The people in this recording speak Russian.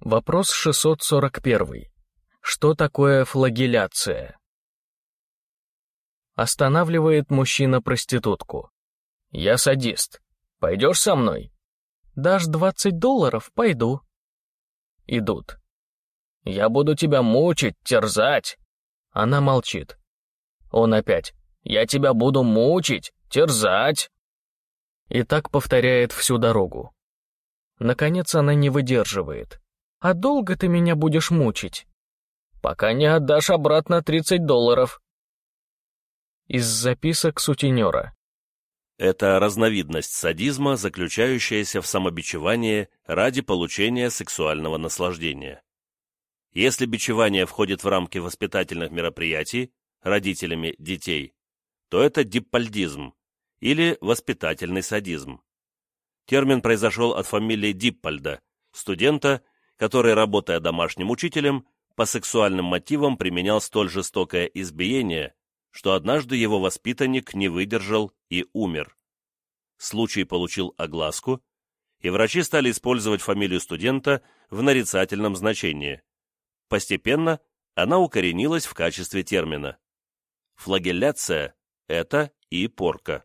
Вопрос 641. Что такое флагеляция? Останавливает мужчина проститутку. «Я садист. Пойдешь со мной?» «Дашь 20 долларов, пойду». Идут. «Я буду тебя мучить, терзать». Она молчит. Он опять. «Я тебя буду мучить, терзать». И так повторяет всю дорогу. Наконец она не выдерживает. «А долго ты меня будешь мучить?» «Пока не отдашь обратно 30 долларов». Из записок сутенера. Это разновидность садизма, заключающаяся в самобичевании ради получения сексуального наслаждения. Если бичевание входит в рамки воспитательных мероприятий родителями детей, то это диппальдизм или воспитательный садизм. Термин произошел от фамилии Диппальда, студента, который, работая домашним учителем, по сексуальным мотивам применял столь жестокое избиение, что однажды его воспитанник не выдержал и умер. Случай получил огласку, и врачи стали использовать фамилию студента в нарицательном значении. Постепенно она укоренилась в качестве термина. Флагелляция – это и порка.